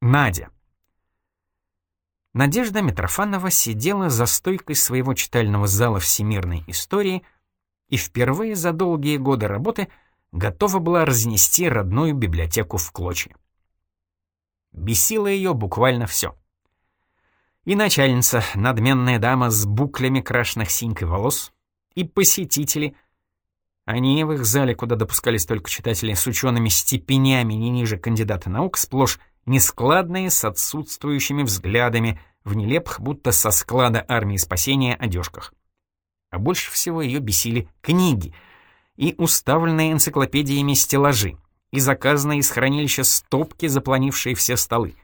Надя. Надежда Митрофанова сидела за стойкой своего читального зала всемирной истории и впервые за долгие годы работы готова была разнести родную библиотеку в клочья. Бесило ее буквально все. И начальница, надменная дама с буклями крашенных синькой волос, и посетители — они в их зале, куда допускались только читатели с учеными степенями не ниже кандидата наук, сплошь нескладные с отсутствующими взглядами в нелепых, будто со склада армии спасения одежках. А больше всего ее бесили книги и уставленные энциклопедиями стеллажи, и заказанные из хранилища стопки, запланившие все столы.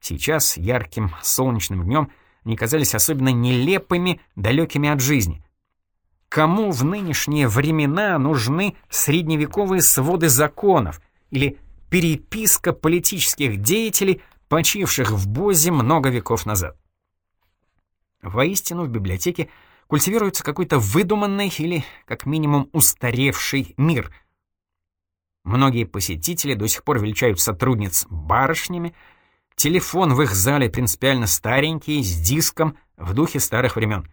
Сейчас, ярким солнечным днем, они казались особенно нелепыми, далекими от жизни. Кому в нынешние времена нужны средневековые своды законов или переписка политических деятелей, почивших в Бозе много веков назад? Воистину в библиотеке культивируется какой-то выдуманный или, как минимум, устаревший мир. Многие посетители до сих пор величают сотрудниц барышнями, телефон в их зале принципиально старенький, с диском, в духе старых времен.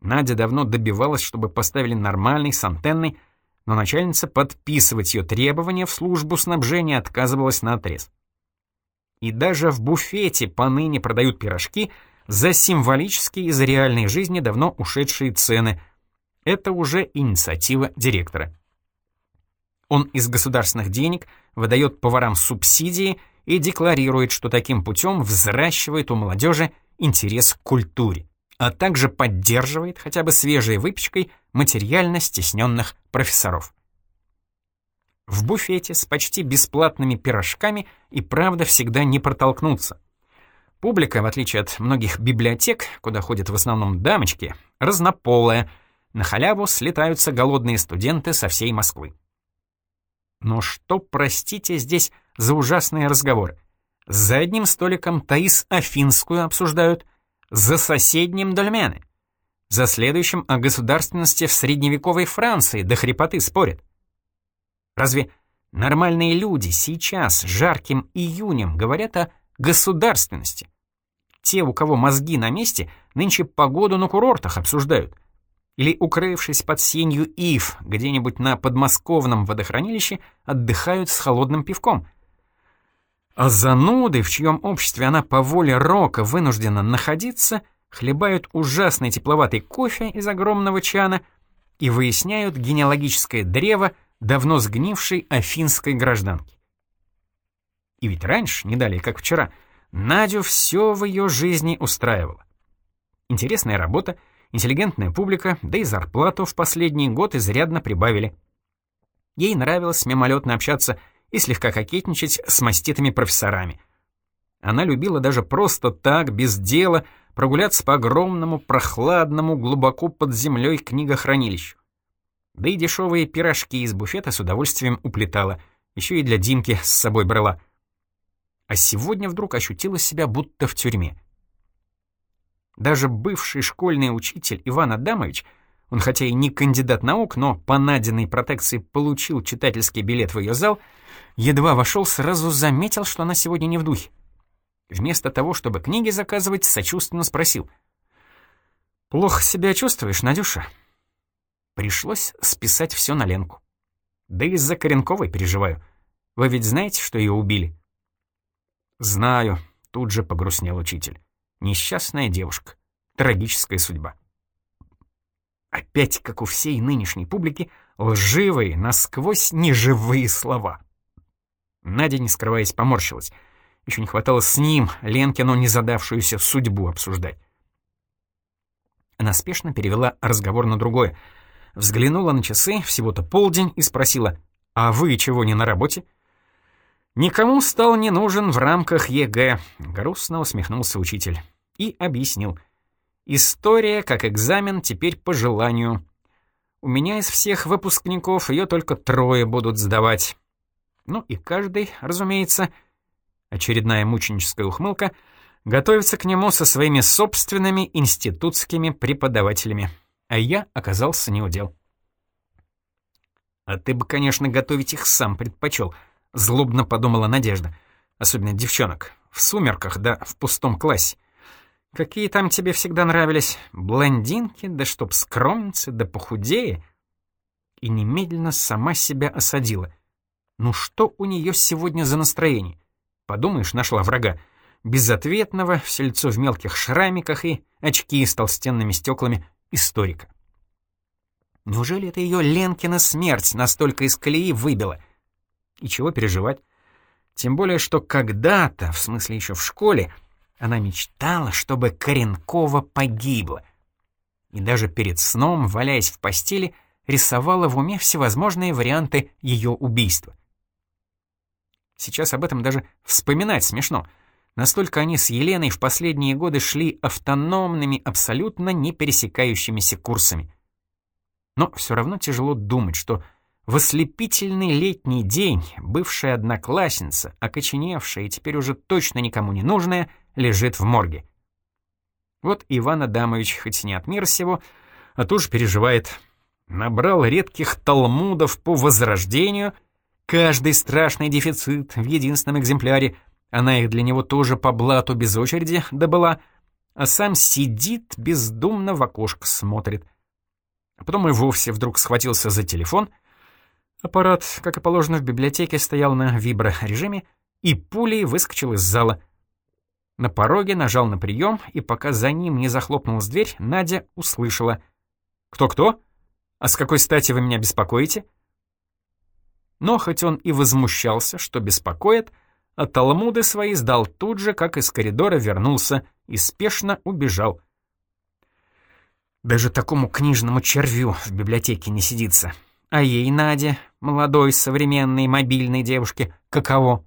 Надя давно добивалась, чтобы поставили нормальный с антенной, но начальница подписывать ее требования в службу снабжения отказывалась наотрез. И даже в буфете поныне продают пирожки за символические из реальной жизни давно ушедшие цены. Это уже инициатива директора. Он из государственных денег выдает поварам субсидии и декларирует, что таким путем взращивает у молодежи интерес к культуре а также поддерживает хотя бы свежей выпечкой материально стесненных профессоров. В буфете с почти бесплатными пирожками и правда всегда не протолкнуться. Публика, в отличие от многих библиотек, куда ходят в основном дамочки, разнополая, на халяву слетаются голодные студенты со всей Москвы. Но что, простите, здесь за ужасные разговоры? За одним столиком Таис Афинскую обсуждают — за соседним дольмены. За следующим о государственности в средневековой Франции до хрипоты спорят. Разве нормальные люди сейчас, жарким июнем, говорят о государственности? Те, у кого мозги на месте, нынче погоду на курортах обсуждают. Или, укрывшись под сенью ив, где-нибудь на подмосковном водохранилище, отдыхают с холодным пивком — а зануды, в чьем обществе она по воле рока вынуждена находиться, хлебают ужасный тепловатый кофе из огромного чана и выясняют генеалогическое древо давно сгнившей афинской гражданки. И ведь раньше, не далее как вчера, Надю все в ее жизни устраивало. Интересная работа, интеллигентная публика, да и зарплату в последний год изрядно прибавили. Ей нравилось мимолетно общаться и слегка кокетничать с маститыми профессорами. Она любила даже просто так, без дела, прогуляться по огромному, прохладному, глубоко под землей книгохранилищу. Да и дешевые пирожки из буфета с удовольствием уплетала, еще и для Димки с собой брала. А сегодня вдруг ощутила себя будто в тюрьме. Даже бывший школьный учитель Иван Адамович, он хотя и не кандидат наук, но по Надиной протекции получил читательский билет в ее зал — едва вошел, сразу заметил, что она сегодня не в духе. Вместо того, чтобы книги заказывать, сочувственно спросил. «Плохо себя чувствуешь, Надюша?» Пришлось списать все на Ленку. Да и из-за Коренковой переживаю. Вы ведь знаете, что ее убили? Знаю, тут же погрустнел учитель. Несчастная девушка. Трагическая судьба. Опять, как у всей нынешней публики, лживые, насквозь неживые слова. Надя, не скрываясь, поморщилась. Еще не хватало с ним, Ленкину незадавшуюся судьбу обсуждать. Она спешно перевела разговор на другое. Взглянула на часы, всего-то полдень, и спросила, «А вы чего не на работе?» «Никому стал не нужен в рамках ЕГЭ», — грустно усмехнулся учитель. И объяснил. «История, как экзамен, теперь по желанию. У меня из всех выпускников ее только трое будут сдавать. Ну и каждый, разумеется, очередная мученическая ухмылка, готовится к нему со своими собственными институтскими преподавателями. А я оказался неудел. «А ты бы, конечно, готовить их сам предпочел», — злобно подумала Надежда. особенно девчонок, в сумерках да в пустом классе. Какие там тебе всегда нравились? Блондинки, да чтоб скромницы, да похудее. И немедленно сама себя осадила. Ну что у нее сегодня за настроение? Подумаешь, нашла врага. Безответного, все лицо в мелких шрамиках и очки с толстенными стеклами историка. Неужели это ее Ленкина смерть настолько из колеи выбила? И чего переживать? Тем более, что когда-то, в смысле еще в школе, она мечтала, чтобы Коренкова погибла. И даже перед сном, валяясь в постели, рисовала в уме всевозможные варианты ее убийства. Сейчас об этом даже вспоминать смешно. Настолько они с Еленой в последние годы шли автономными, абсолютно не пересекающимися курсами. Но все равно тяжело думать, что в ослепительный летний день бывшая одноклассница, окоченевшая и теперь уже точно никому не нужная, лежит в морге. Вот Иван Адамович, хоть не от мира сего, а тоже переживает. Набрал редких талмудов по возрождению, каждый страшный дефицит в единственном экземпляре, она их для него тоже по блату без очереди добыла, а сам сидит, бездумно в окошко смотрит — потом и вовсе вдруг схватился за телефон. Аппарат, как и положено в библиотеке, стоял на вибро-режиме и пулей выскочил из зала. На пороге нажал на прием, и пока за ним не захлопнулась дверь, Надя услышала. «Кто-кто? А с какой стати вы меня беспокоите?» Но хоть он и возмущался, что беспокоит, а талмуды свои сдал тут же, как из коридора вернулся и спешно убежал. Даже такому книжному червю в библиотеке не сидится. А ей, Наде, молодой, современной, мобильной девушке, каково?